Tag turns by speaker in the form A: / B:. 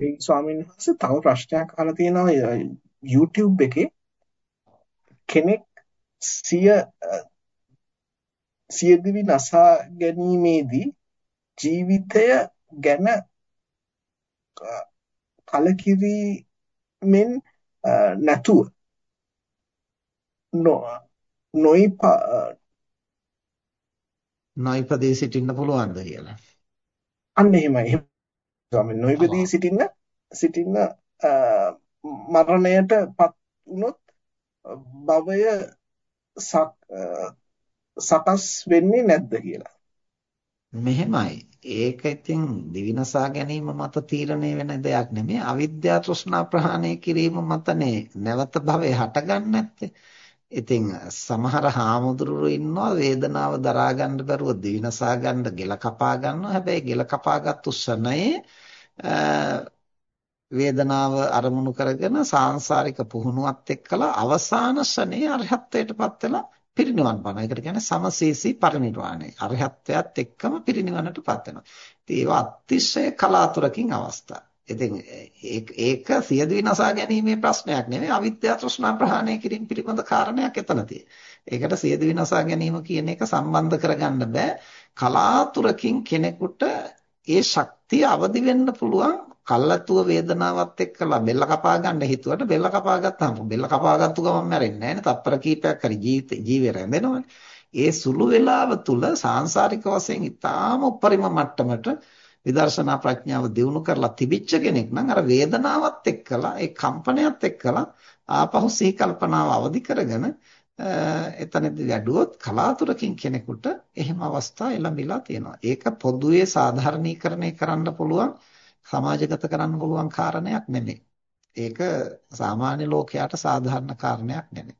A: මේ ස්වාමීන් වහන්සේ තව ප්‍රශ්නයක් අහලා තියෙනවා YouTube එකේ කෙනෙක් සිය සියදිවි නසා ගැනීමේදී ජීවිතය ගැන කලකිරීමෙන් නැතුව
B: නොයිපදී සිටින්න පුළුවන්ද කියලා.
A: අන්න එහෙමයි. ස්වාමීන් නොයිපදී සිටින්න සිටින්න මරණයටපත් වුනොත් භවය සකස් වෙන්නේ නැද්ද කියලා.
B: මෙහෙමයි. ඒක ඉතින් දිවිනසා ගැනීම මත තීරණය වෙන දෙයක් නෙමෙයි. අවිද්‍යා තෘෂ්ණා ප්‍රහාණය කිරීම මතනේ නැවත භවය හටගන්නේ නැත්තේ. ඉතින් සමහර හාමුදුරුවෝ ඉන්නවා වේදනාව දරා ගන්න බැරුව දිවිනසා ගන්න ගෙල කපා ගන්නවා. හැබැයි ගෙල කපාගත්තු ශනයේ වේදනාව අරමුණු කරගෙන සාංශාරික පුහුණුවත් එක්කලා අවසාන ශනේ අරහත්ත්වයටපත් වෙලා පිරිනිවන් පානවා. ඒකට කියන්නේ සමසීසී පරිනිර්වාණය. අරහත්ත්වයට එක්කම පිරිනිවනටපත් වෙනවා. ඉතින් ඒවා අතිශය කලාතුරකින් අවස්ථා. ඉතින් ඒක සියදු විනාශා ගැනීමේ ප්‍රශ්නයක් නෙවෙයි අවිද්‍යා තෘෂ්ණා ප්‍රහාණය කිරීම පිළිබඳ කාරණයක් එතන ඒකට සියදු විනාශා ගැනීම කියන එක සම්බන්ධ කරගන්න බෑ. කලාතුරකින් කෙනෙකුට ඒ ශක්තිය අවදි වෙන්න පුළුවන් කල්ලාතුව වේදනාවත් එක්කලා බෙල්ල කපා ගන්න හිතුවට බෙල්ල කපා ගත්තාම බෙල්ල කපාගත්තු ගමන් මැරෙන්නේ නැහැ නේ. තප්පර කීපයක් හරි ජීවිතේ ජීවේ රැඳෙනවනේ. ඒ සුළු වේලාව තුල සාංශාරික වශයෙන් ඊටාම උපරිම මට්ටමට විදර්ශනා ප්‍රඥාව දියුණු කරලා තිබිච්ච කෙනෙක් නම් අර වේදනාවත් එක්කලා ඒ කම්පනයත් එක්කලා ආපහු සිහි කල්පනාව අවදි කරගෙන එතනදී වැඩුවොත් කලාතුරකින් කෙනෙකුට එහෙම අවස්ථා එළඹිලා තියෙනවා. ඒක පොදුවේ සාධාරණීකරණය කරන්න පුළුවන් සමාජගත කරන්න පුළුවන් කාරණයක් නෙමෙයි. ඒක සාමාන්‍ය ලෝකයට සාධාරණ කාරණයක් නෙමෙයි.